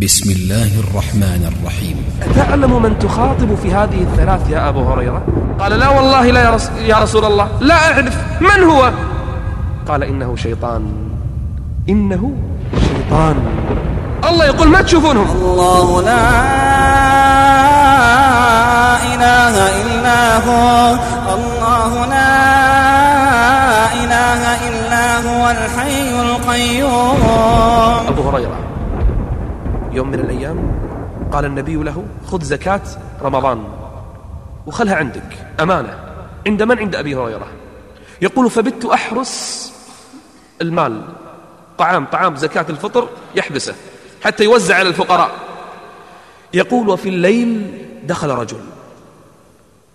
بسم الله الرحمن الرحيم. أتعلم من تخاطب في هذه الثلاث يا أبو هريرة؟ قال لا والله لا يا, رس يا رسول الله لا أعرف من هو. قال إنه شيطان. إنه شيطان. الله يقول ما تشوفونهم الله لا إله إلا هو. الله لا إله إلا هو الحي القيوم. أبو هريرة يوم من الأيام قال النبي له خذ زكاة رمضان وخلها عندك أمانة عند من؟ عند أبي هريرة. يقول فبت أحرس المال طعام طعام زكاة الفطر يحبسه حتى يوزع على الفقراء. يقول وفي الليل دخل رجل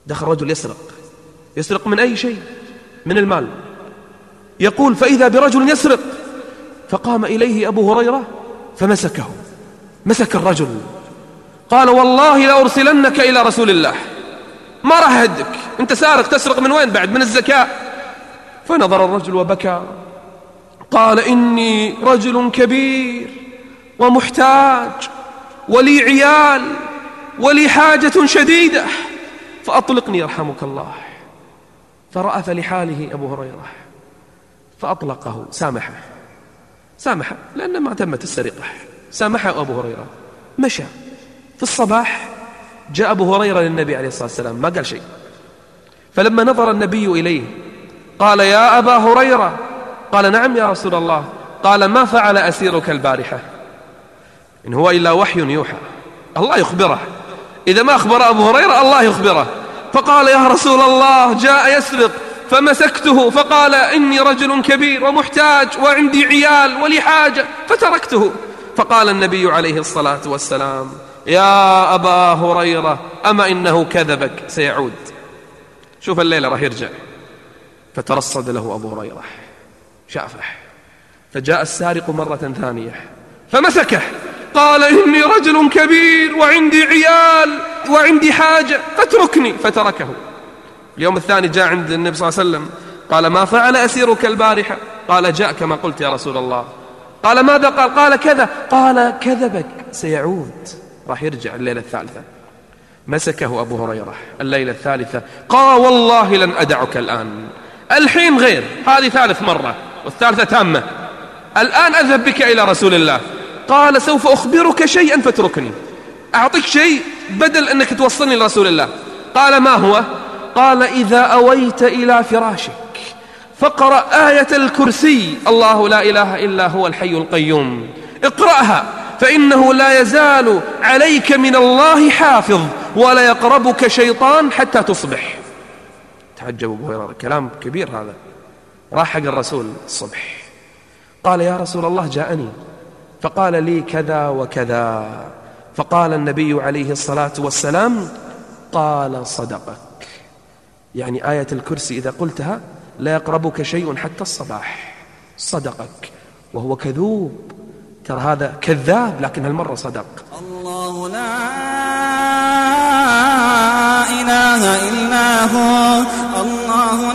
دخل رجل يسرق يسرق من أي شيء؟ من المال. يقول فإذا برجل يسرق فقام إليه أبو هريرة فمسكه. مسك الرجل. قال والله لأرسلنك إلى رسول الله. ما راح أهدك. أنت سارق تسرق من وين بعد؟ من الزكاة. فنظر الرجل وبكى. قال إني رجل كبير ومحتاج ولي عيال ولي حاجة شديدة. فأطلقني يرحمك الله. فرأف لحاله أبو هريرة. فأطلقه. سامحه. سامحه لأن ما تمت السرقة. سامحه أبو هريرة. مشى. في الصباح جاء أبو هريرة للنبي عليه الصلاة والسلام. ما قال شيء. فلما نظر النبي إليه قال يا أبا هريرة. قال نعم يا رسول الله. قال ما فعل أسيرك البارحة؟ إن هو إلا وحي يوحى. الله يخبره. إذا ما أخبر أبو هريرة الله يخبره. فقال يا رسول الله جاء يسرق فمسكته فقال إني رجل كبير ومحتاج وعندي عيال ولي حاجة فتركته. فقال النبي عليه الصلاة والسلام يا أبا هريرة أما إنه كذبك؟ سيعود. شوف الليلة راح يرجع. فترصد له أبو هريرة شافه. فجاء السارق مرة ثانية فمسكه. قال إني رجل كبير وعندي عيال وعندي حاجة فاتركني. فتركه. اليوم الثاني جاء عند النبي صلى الله عليه وسلم قال ما فعل أسيرك البارحة؟ قال جاء كما قلت يا رسول الله. قال ماذا قال؟ قال كذا. قال كذبك. سيعود. راح يرجع الليلة الثالثة. مسكه أبو هريرة. الليلة الثالثة. قال والله لن أدعك الآن. الحين غير. هذه ثالث مرة. والثالثة تامة. الآن أذهب بك إلى رسول الله. قال سوف أخبرك شيئا فاتركني. أعطيك شيء بدل أنك توصلني لرسول الله. قال ما هو؟ قال إذا أويت إلى فراشك فقرأ آية الكرسي. الله لا إله إلا هو الحي القيوم. اقرأها. فإنه لا يزال عليك من الله حافظ ولا يقربك شيطان حتى تصبح. تعجب أبو هريرة. كلام كبير هذا. راح حق الرسول الصبح. قال يا رسول الله جاءني. فقال لي كذا وكذا. فقال النبي عليه الصلاة والسلام قال صدقك. يعني آية الكرسي إذا قلتها لا يقربك شيء حتى الصباح. صدقك. وهو كذوب. ترى هذا كذاب لكن هالمرة صدق؟ الله لا إله إلا هو. الله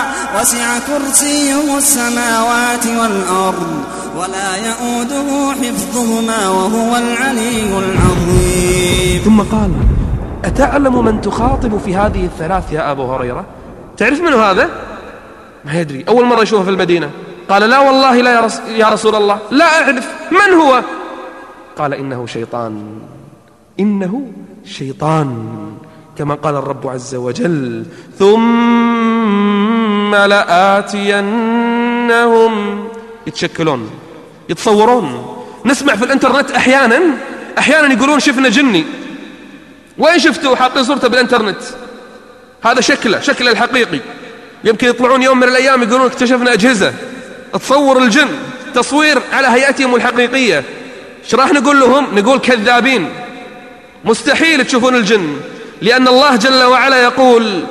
وسع كرسيه السماوات والأرض ولا يؤوده حفظهما وهو العلي العظيم. ثم قال أتعلم من تخاطب في هذه الثلاث يا أبو هريرة؟ تعرف منه هذا؟ ما يدري. أول مرة يشوفه في المدينة. قال لا والله لا يا, يا رسول الله لا أعرف. من هو؟ قال إنه شيطان. إنه شيطان كما قال الرب عز وجل. ثم لآتينهم. يتشكلون يتصورون. نسمع في الإنترنت أحيانا أحيانا يقولون شفنا جني. وين شفتوا حاطين صورته بالإنترنت. هذا شكله شكله الحقيقي. يمكن يطلعون يوم من الأيام يقولون اكتشفنا أجهزة. تصور الجن تصوير على هيئتهم الحقيقية. إيش راح نقول لهم؟ نقول كذابين. مستحيل تشوفون الجن. لأن الله جل وعلا يقول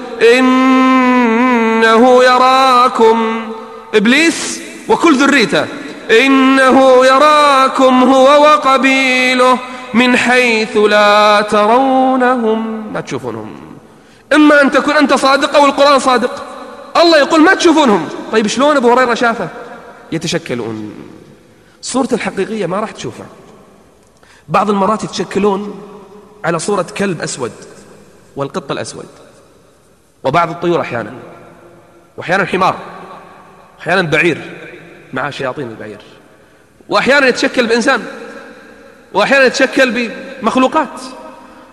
إنه يراكم. إبليس وكل ذريته. إنه يراكم هو وقبيله من حيث لا ترونهم. ما تشوفونهم. إما أن تكون أنت صادق أو القرآن صادق. الله يقول ما تشوفونهم. طيب شلون أبو هريرة شافه؟ يتشكلون. صورة الحقيقية ما راح تشوفها. بعض المرات يتشكلون على صورة كلب أسود والقط الأسود. وبعض الطيور أحيانا. وأحيانا حمار أحيانا بعير مع شياطين البعير وأحيانا يتشكل بإنسان وأحيانا يتشكل بمخلوقات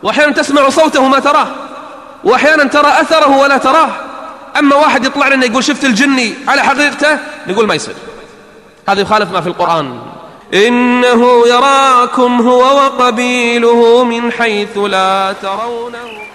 وأحيانا تسمع صوته ما تراه وأحيانا ترى أثره ولا تراه. أما واحد يطلع لنا يقول شفت الجني على حقيقته نقول ما يصير. هذا يخالف ما في القرآن. إنه يراكم هو وقبيله من حيث لا ترونه.